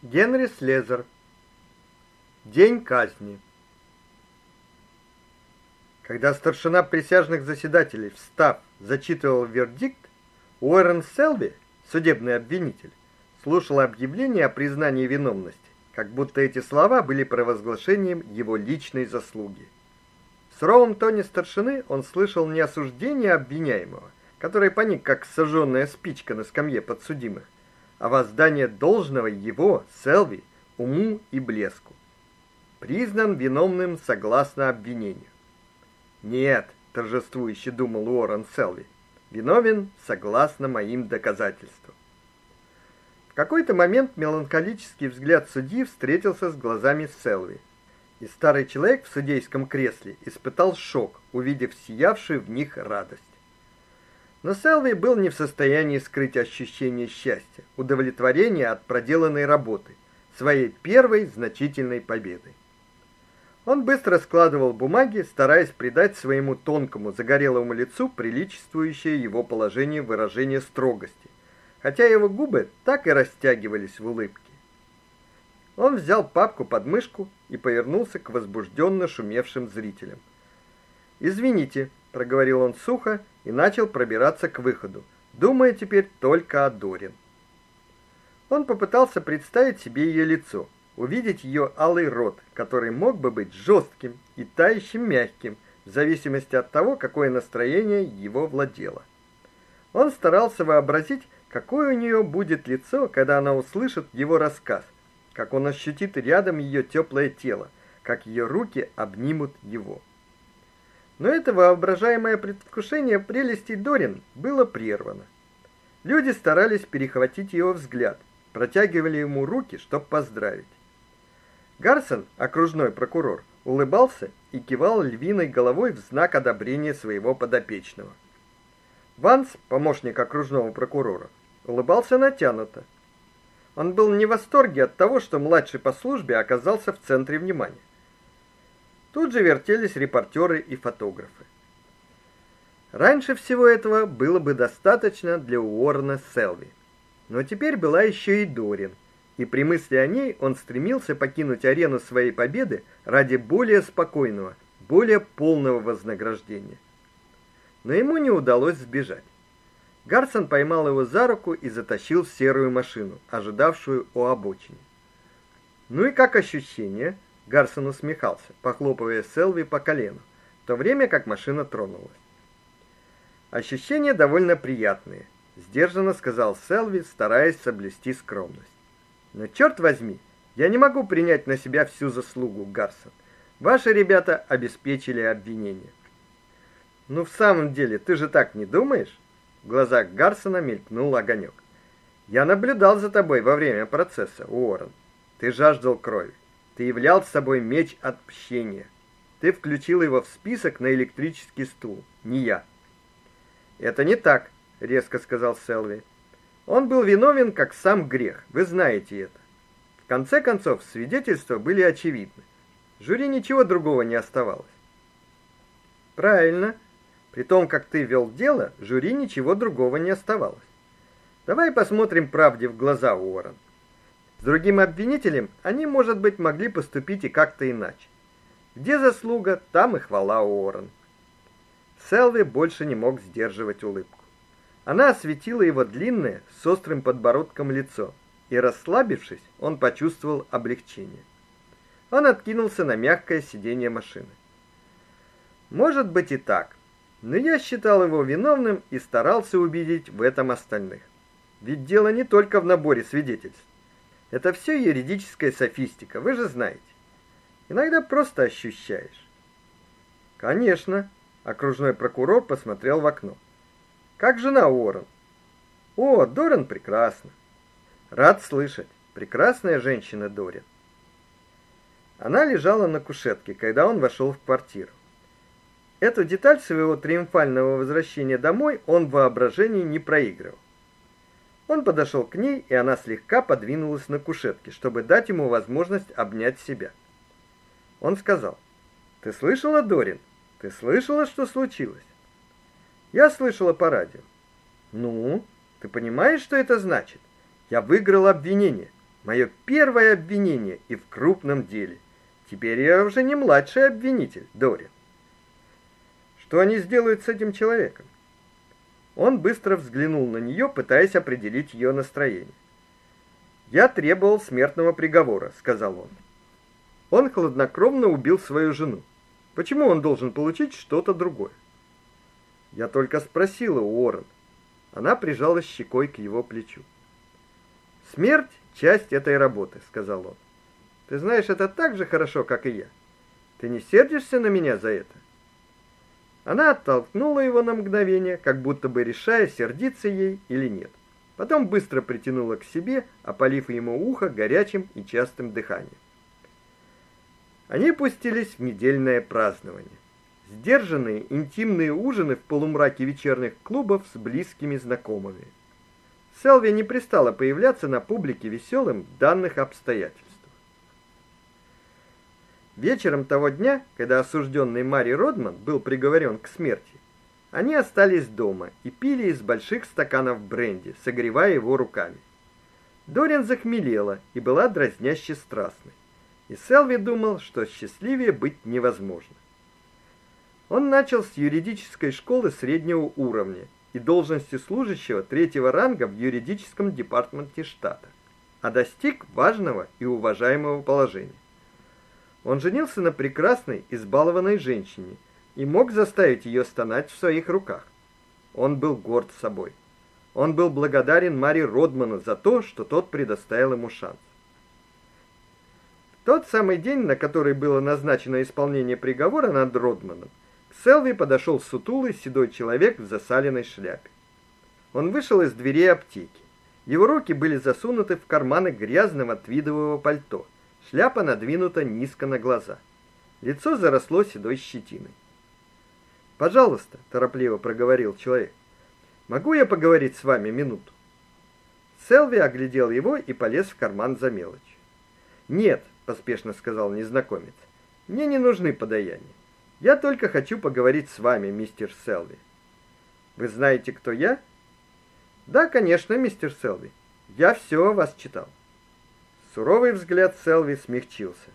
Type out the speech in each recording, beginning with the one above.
Генри Слезер. День казни. Когда старшина присяжных заседателей, встав, зачитывал вердикт, Уоррен Селби, судебный обвинитель, слушал объявление о признании виновности, как будто эти слова были провозглашением его личной заслуги. В суровом тоне старшины он слышал не осуждение обвиняемого, который паник как сожженная спичка на скамье подсудимых, а воздание должного его, Селви, уму и блеску. Признан виновным согласно обвинению. Нет, торжествующе думал Уоррен Селви. Виновен согласно моим доказательствам. В какой-то момент меланхолический взгляд судьи встретился с глазами Селви. И старый человек в судейском кресле испытал шок, увидев сиявшую в них радость. Но Селви был не в состоянии скрыть ощущение счастья, удовлетворения от проделанной работы, своей первой значительной победы. Он быстро складывал бумаги, стараясь придать своему тонкому загорелому лицу приличествующее его положению выражение строгости, хотя его губы так и растягивались в улыбке. Он взял папку под мышку и повернулся к возбужденно шумевшим зрителям. "Извините", проговорил он сухо и начал пробираться к выходу, думая теперь только о Дорин. Он попытался представить себе ее лицо, увидеть ее алый рот, который мог бы быть жестким и тающим мягким, в зависимости от того, какое настроение его владело. Он старался вообразить, какое у нее будет лицо, когда она услышит его рассказ, как он ощутит рядом ее теплое тело, как ее руки обнимут его. Но это воображаемое предвкушение прелестей Дорин было прервано. Люди старались перехватить его взгляд, протягивали ему руки, чтобы поздравить. Гарсон, окружной прокурор, улыбался и кивал львиной головой в знак одобрения своего подопечного. Ванс, помощник окружного прокурора, улыбался натянуто. Он был не в восторге от того, что младший по службе оказался в центре внимания. Тут же вертелись репортеры и фотографы. Раньше всего этого было бы достаточно для Уоррена Селви. Но теперь была еще и Дорин, и при мысли о ней он стремился покинуть арену своей победы ради более спокойного, более полного вознаграждения. Но ему не удалось сбежать. Гарсон поймал его за руку и затащил в серую машину, ожидавшую у обочины. Ну и как ощущение? Гарсон усмехался, похлопывая Селви по колену, в то время как машина тронулась. Ощущения довольно приятные, сдержанно сказал Селви, стараясь соблюсти скромность. Но черт возьми, я не могу принять на себя всю заслугу, Гарсон. Ваши ребята обеспечили обвинение. Ну в самом деле, ты же так не думаешь? В глазах Гарсона мелькнул огонек. Я наблюдал за тобой во время процесса, Уоррен. Ты жаждал крови. Ты являл собой меч отмщения. Ты включил его в список на электрический стул, не я. Это не так, резко сказал Селви. Он был виновен как сам грех. Вы знаете это. В конце концов, свидетельства были очевидны. Жюри ничего другого не оставалось. Правильно. При том, как ты вел дело, жюри ничего другого не оставалось. Давай посмотрим правде в глаза, Уоррен. С другим обвинителем они, может быть, могли поступить и как-то иначе. Где заслуга, там и хвала Уоррен. Селви больше не мог сдерживать улыбку. Она осветила его длинное, с острым подбородком лицо, и расслабившись, он почувствовал облегчение. Он откинулся на мягкое сиденье машины. Может быть и так, но я считал его виновным и старался убедить в этом остальных. Ведь дело не только в наборе свидетельств. Это все юридическая софистика, вы же знаете. Иногда просто ощущаешь. Конечно, окружной прокурор посмотрел в окно. Как жена Уоррен? О, Дорин прекрасна. Рад слышать. Прекрасная женщина Дорин. Она лежала на кушетке, когда он вошел в квартиру. Эту деталь своего триумфального возвращения домой он в воображении не проигрывал. Он подошел к ней, и она слегка подвинулась на кушетке, чтобы дать ему возможность обнять себя. Он сказал: "Ты слышала, Дорин? Ты слышала, что случилось?" "Я слышала по радио". "Ну, ты понимаешь, что это значит? Я выиграл обвинение. Мое первое обвинение и в крупном деле. Теперь я уже не младший обвинитель, Дори. Что они сделают с этим человеком? Он быстро взглянул на нее, пытаясь определить ее настроение. Я требовал смертного приговора, сказал он. Он хладнокровно убил свою жену. Почему он должен получить что-то другое? Я только спросила у Уоррен. Она прижалась щекой к его плечу. Смерть часть этой работы, сказал он. Ты знаешь это так же хорошо, как и я. Ты не сердишься на меня за это? Она оттолкнула его на мгновение, как будто бы решая, сердиться ей или нет. Потом быстро притянула к себе, опалив ему ухо горячим и частым дыханием. Они пустились в недельное празднование. Сдержанные интимные ужины в полумраке вечерних клубов с близкими знакомыми. Селви не пристала появляться на публике веселым в данных обстоятельствах. Вечером того дня, когда осужденный Мари Родман был приговорен к смерти, они остались дома и пили из больших стаканов бренди, согревая его руками. Дорин захмелела и была дразняще страстной. И Селви думал, что счастливее быть невозможно. Он начал с юридической школы среднего уровня и должности служащего третьего ранга в юридическом департаменте штата, а достиг важного и уважаемого положения. Он женился на прекрасной, избалованной женщине и мог заставить ее стонать в своих руках. Он был горд собой. Он был благодарен Мари Родману за то, что тот предоставил ему шанс. В тот самый день, на который было назначено исполнение приговора над Родманом, к Селви подошел сутулый седой человек в засаленной шляпе. Он вышел из двери аптеки. Его руки были засунуты в карманы грязного твидового пальто. Шляпа надвинута низко на глаза. Лицо заросло седой щетиной. "Пожалуйста", торопливо проговорил человек. "Могу я поговорить с вами минуту?" Селви оглядел его и полез в карман за мелочь. "Нет", поспешно сказал незнакомец. "Мне не нужны подаяния. Я только хочу поговорить с вами, мистер Селви. Вы знаете, кто я? Да, конечно, мистер Селви. Я все о вас читал. Суровый взгляд Селви смягчился.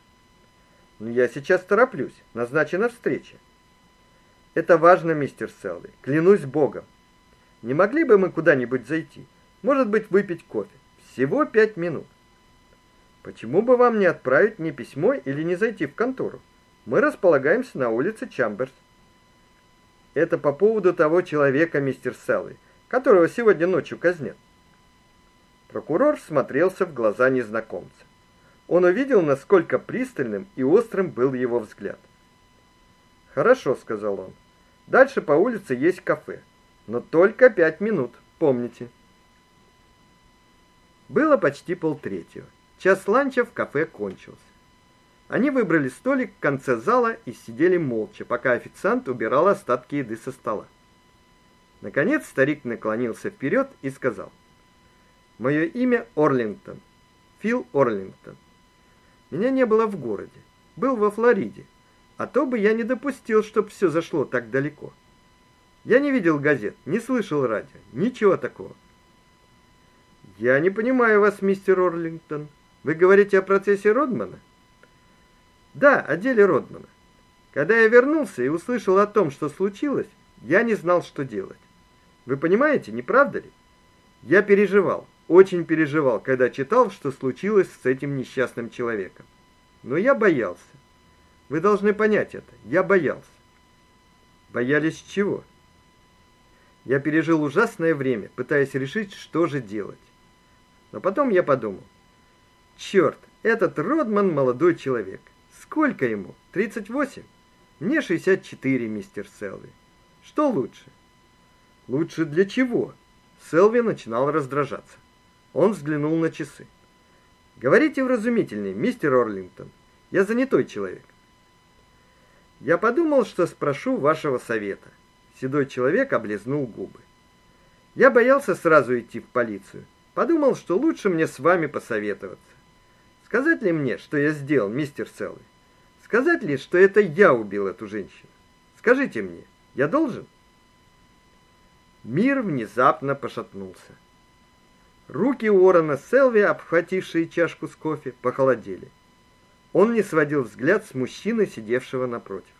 Но я сейчас тороплюсь, назначена встреча. Это важно, мистер Селви. Клянусь богом. Не могли бы мы куда-нибудь зайти? Может быть, выпить кофе? Всего пять минут. Почему бы вам не отправить мне письмо или не зайти в контору? Мы располагаемся на улице Чамберс. Это по поводу того человека, мистер Селли, которого сегодня ночью казнят. Прокурор смотрелся в глаза незнакомца. Он увидел, насколько пристальным и острым был его взгляд. "Хорошо", сказал он. "Дальше по улице есть кафе, но только пять минут, помните". Было почти полтретьего. Час ланча в кафе кончился. Они выбрали столик в конце зала и сидели молча, пока официант убирал остатки еды со стола. Наконец старик наклонился вперед и сказал: "Мое имя Орлингтон. Фил Орлингтон. Меня не было в городе, был во Флориде, а то бы я не допустил, чтобы все зашло так далеко. Я не видел газет, не слышал радио, ничего такого. Я не понимаю вас, мистер Орлингтон. Вы говорите о процессе Родмана? Да, о деле Родмана. Когда я вернулся и услышал о том, что случилось, я не знал, что делать. Вы понимаете, не правда ли? Я переживал, очень переживал, когда читал, что случилось с этим несчастным человеком. Но я боялся. Вы должны понять это. Я боялся. Боялись чего? Я пережил ужасное время, пытаясь решить, что же делать. Но потом я подумал: черт, этот Родман молодой человек. Сколько ему? 38. Мне 64, мистер Селви. Что лучше? Лучше для чего? Селви начинал раздражаться. Он взглянул на часы. Говорите вразумительнее, мистер Орлингтон. Я занятой человек. Я подумал, что спрошу вашего совета. Седой человек облизнул губы. Я боялся сразу идти в полицию. Подумал, что лучше мне с вами посоветоваться. Сказать ли мне, что я сделал, мистер Селви? Сказать ли, что это я убил эту женщину? Скажите мне, я должен? Мир внезапно пошатнулся. Руки Уоррена Селви, обхватившие чашку с кофе, похолодели. Он не сводил взгляд с мужчины, сидевшего напротив.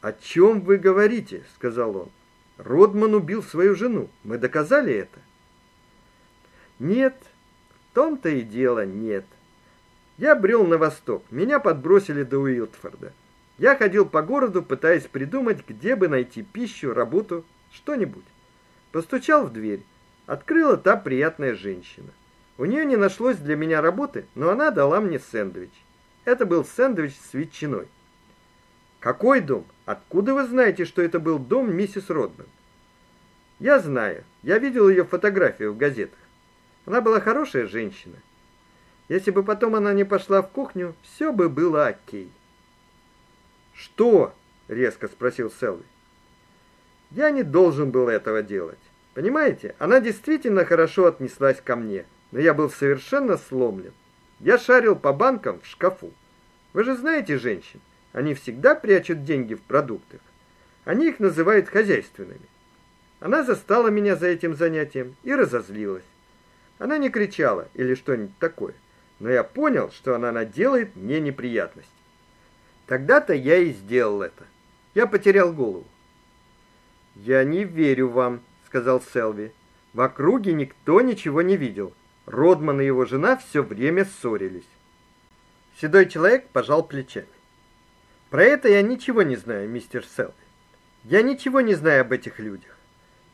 "О чем вы говорите?" сказал он. "Родман убил свою жену. Мы доказали это". "Нет, в том-то и дело, нет. Я брел на восток. Меня подбросили до Уилтфорда. Я ходил по городу, пытаясь придумать, где бы найти пищу, работу, что-нибудь. Постучал в дверь. Открыла та приятная женщина. У нее не нашлось для меня работы, но она дала мне сэндвич. Это был сэндвич с ветчиной. Какой дом? Откуда вы знаете, что это был дом миссис Родман? Я знаю. Я видел ее фотографию в газетах. Она была хорошая женщина. Если бы потом она не пошла в кухню, все бы было о'кей. Что? резко спросил Селви. Я не должен был этого делать. Понимаете? Она действительно хорошо отнеслась ко мне, но я был совершенно сломлен. Я шарил по банкам в шкафу. Вы же знаете женщин, они всегда прячут деньги в продуктах. Они их называют хозяйственными. Она застала меня за этим занятием и разозлилась. Она не кричала или что-нибудь такое, но я понял, что она наделает мне неприятности. Тогда-то я и сделал это. Я потерял голову. Я не верю вам, сказал Селви. В округе никто ничего не видел. Родман и его жена все время ссорились. Седой человек пожал плечами. Про это я ничего не знаю, мистер Селви. Я ничего не знаю об этих людях.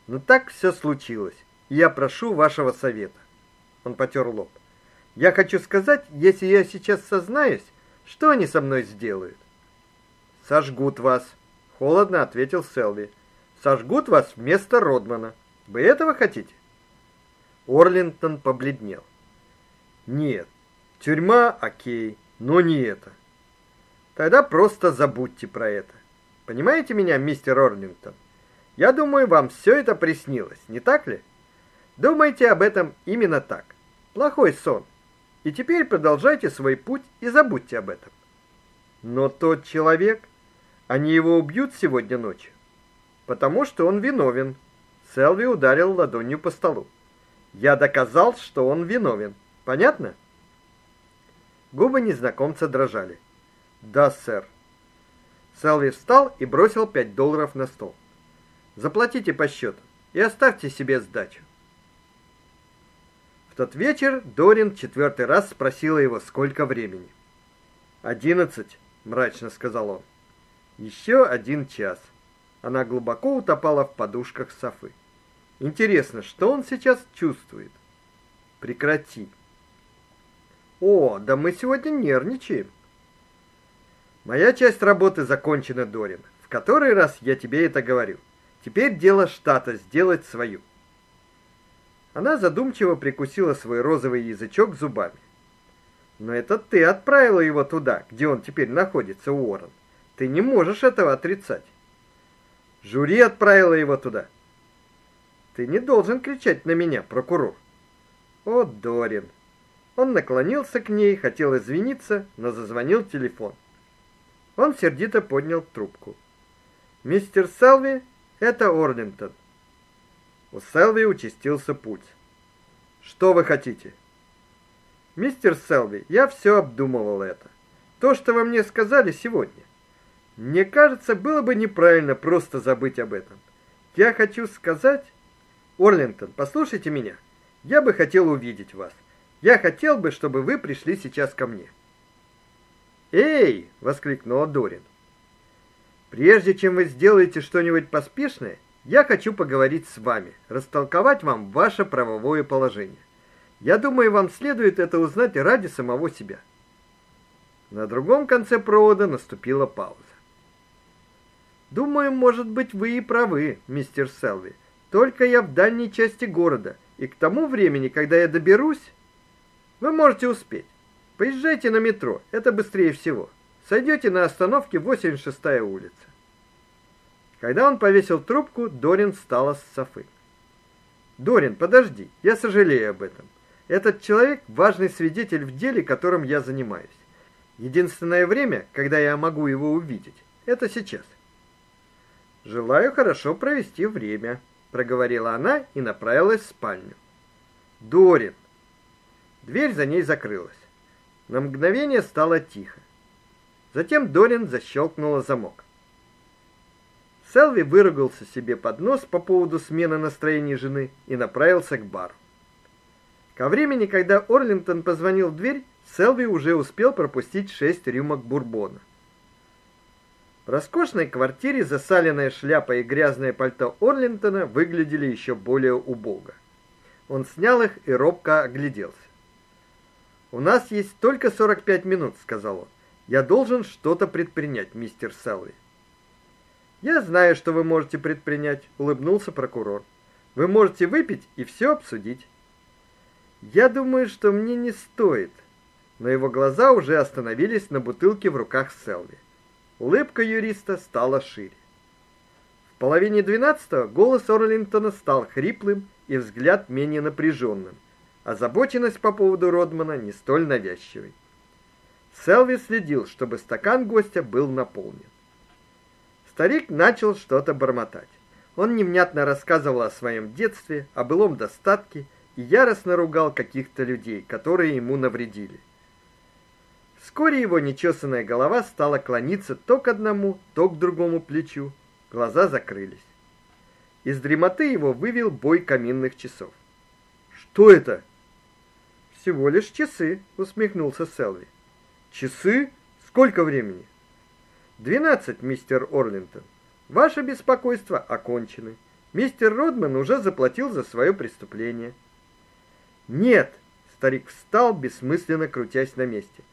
Но так все случилось, и я прошу вашего совета. Он потер лоб. Я хочу сказать, если я сейчас сознаюсь, что они со мной сделают? Сожгут вас, холодно ответил Селви. Сожгут вас вместо Родмана. Вы этого хотите? Орлингтон побледнел. Нет. Тюрьма о'кей, но не это. Тогда просто забудьте про это. Понимаете меня, мистер Орлингтон? Я думаю, вам все это приснилось, не так ли? Думайте об этом именно так. Плохой сон. И теперь продолжайте свой путь и забудьте об этом. Но тот человек, они его убьют сегодня ночью, потому что он виновен. Селви ударил ладонью по столу. Я доказал, что он виновен. Понятно? Губы незнакомца дрожали. Да, сэр. Селви встал и бросил пять долларов на стол. Заплатите по счету и оставьте себе сдачу. В тот вечер Дорин четвертый раз спросила его, сколько времени. «Одиннадцать», — мрачно сказал он. «Еще один час». Она глубоко утопала в подушках Софы. Интересно, что он сейчас чувствует? Прекрати. О, да мы сегодня нервничаем. Моя часть работы закончена, Дорин. В который раз я тебе это говорю. Теперь дело штата сделать свою. Она задумчиво прикусила свой розовый язычок зубами. Но это ты отправила его туда, где он теперь находится, Уоррен. Ты не можешь этого отрицать. Жюри отправило его туда. Ты не должен кричать на меня, прокурор. О, Дорин. Он наклонился к ней, хотел извиниться, но зазвонил телефон. Он сердито поднял трубку. Мистер Селви, это Орлингтон. У Селви участился путь. Что вы хотите? Мистер Селви, я все обдумывал это. То, что вы мне сказали сегодня. Мне кажется, было бы неправильно просто забыть об этом. Я хочу сказать, Орлингтон, послушайте меня. Я бы хотел увидеть вас. Я хотел бы, чтобы вы пришли сейчас ко мне. Эй, воскликнула Дорин. Прежде чем вы сделаете что-нибудь поспешное, я хочу поговорить с вами, растолковать вам ваше правовое положение. Я думаю, вам следует это узнать ради самого себя. На другом конце провода наступила пауза. Думаю, может быть, вы и правы, мистер Селви. Только я в дальней части города, и к тому времени, когда я доберусь, вы можете успеть. Поезжайте на метро, это быстрее всего. Сойдете на остановке 86-я улица. Когда он повесил трубку, Дорин встала с софы. Дорин, подожди, я сожалею об этом. Этот человек важный свидетель в деле, которым я занимаюсь. Единственное время, когда я могу его увидеть, это сейчас. Желаю хорошо провести время проговорила она и направилась в спальню. Дорин. Дверь за ней закрылась. На мгновение стало тихо. Затем Дорин защелкнула замок. Селви выругался себе под нос по поводу смены настроения жены и направился к бару. Ко времени, когда Орлингтон позвонил в дверь, Селви уже успел пропустить шесть рюмок бурбона. В роскошной квартире засаленная шляпа и грязное пальто Орлингтона выглядели еще более убого. Он снял их и робко огляделся. У нас есть только 45 минут, сказал он. Я должен что-то предпринять, мистер Селви. Я знаю, что вы можете предпринять, улыбнулся прокурор. Вы можете выпить и все обсудить. Я думаю, что мне не стоит. Но его глаза уже остановились на бутылке в руках Селви. Улыбка юриста стала шире. В половине двенадцатого голос Орлингтона стал хриплым и взгляд менее напряженным. Озабоченность по поводу Родмана не столь навязчивой. Селви следил, чтобы стакан гостя был наполнен. Старик начал что-то бормотать. Он невнятно рассказывал о своем детстве, о былом достатке и яростно ругал каких-то людей, которые ему навредили. Вскоре его нечесанная голова стала клониться то к одному, то к другому плечу. Глаза закрылись. Из дремоты его вывел бой каминных часов. Что это? Всего лишь часы, усмехнулся Селви. Часы? Сколько времени? «Двенадцать, мистер Орлингтон. Ваше беспокойство окончено. Мистер Родман уже заплатил за свое преступление». «Нет!» — старик встал, бессмысленно крутясь на месте.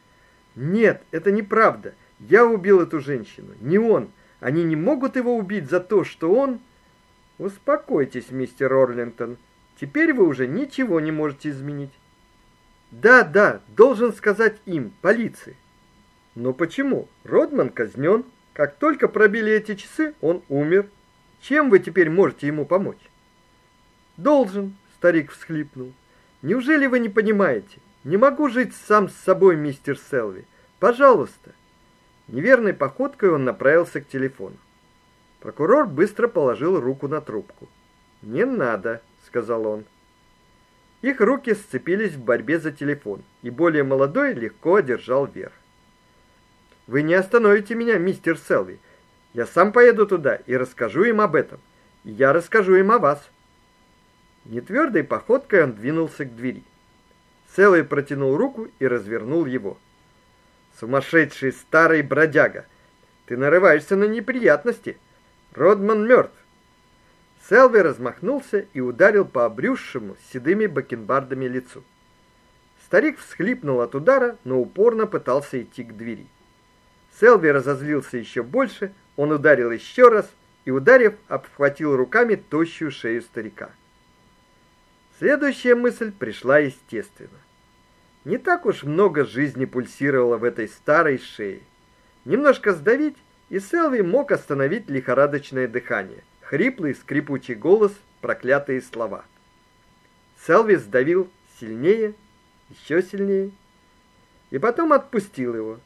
«Нет, это неправда. Я убил эту женщину. Не он. Они не могут его убить за то, что он...» «Успокойтесь, мистер Орлингтон. Теперь вы уже ничего не можете изменить». «Да, да, должен сказать им, полиции. Но почему? Родман казнен. Как только пробили эти часы, он умер. Чем вы теперь можете ему помочь? Должен, старик всхлипнул. Неужели вы не понимаете? Не могу жить сам с собой, мистер Селви. Пожалуйста. Неверной походкой он направился к телефону. Прокурор быстро положил руку на трубку. "Не надо", сказал он. Их руки сцепились в борьбе за телефон, и более молодой легко одержал верх. Вы не остановите меня, мистер Селви. Я сам поеду туда и расскажу им об этом. И я расскажу им о вас. Нетвёрдой походкой он двинулся к двери. Селви протянул руку и развернул его. Сумасшедший старый бродяга. Ты нарываешься на неприятности. Родман мертв. Селви размахнулся и ударил по обрюзшему седыми бакенбардами лицу. Старик всхлипнул от удара, но упорно пытался идти к двери. Селви разозлился еще больше, он ударил еще раз и, ударив, обхватил руками тощую шею старика. Следующая мысль пришла естественно. Не так уж много жизни пульсировало в этой старой шее. Немножко сдавить, и Селви мог остановить лихорадочное дыхание, хриплый скрипучий голос, проклятые слова. Селви сдавил сильнее, еще сильнее, и потом отпустил его.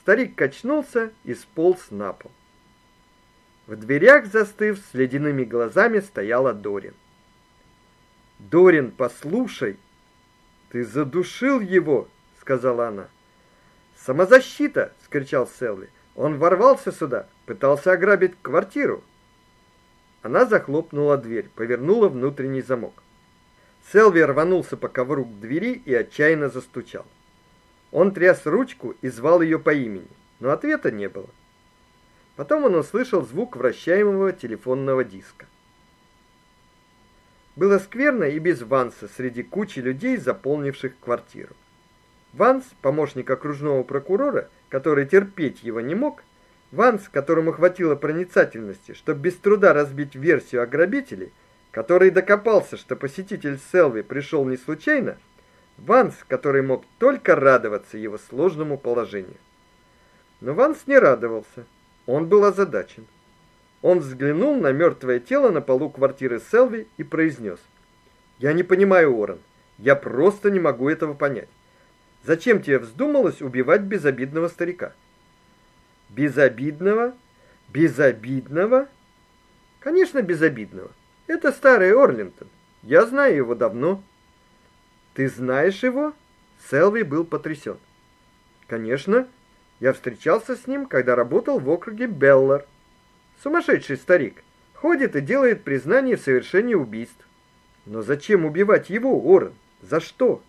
Старик качнулся и сполз на пол. В дверях, застыв с ледяными глазами, стояла Дорин. "Дорин, послушай, ты задушил его", сказала она. "Самозащита", скричал Селли. "Он ворвался сюда, пытался ограбить квартиру". Она захлопнула дверь, повернула внутренний замок. Селви рванулся по ковру к двери и отчаянно застучал. Он тряс ручку и звал ее по имени, но ответа не было. Потом он услышал звук вращаемого телефонного диска. Было скверно и без Ванса среди кучи людей, заполнивших квартиру. Ванс, помощник окружного прокурора, который терпеть его не мог, Ванс, которому хватило проницательности, чтобы без труда разбить версию о грабителе, который докопался, что посетитель Селви пришел не случайно, Ванс, который мог только радоваться его сложному положению. Но Ванс не радовался. Он был озадачен. Он взглянул на мертвое тело на полу квартиры Селви и произнес: "Я не понимаю, Орен. Я просто не могу этого понять. Зачем тебе вздумалось убивать безобидного старика?" Безобидного? Безобидного? Конечно, безобидного. Это старый Орлингтон. Я знаю его давно. Ты знаешь его? Селви был потрясен. Конечно, я встречался с ним, когда работал в округе Беллар. Сумасшедший старик. Ходит и делает признание в совершении убийств. Но зачем убивать его, Орен? За что?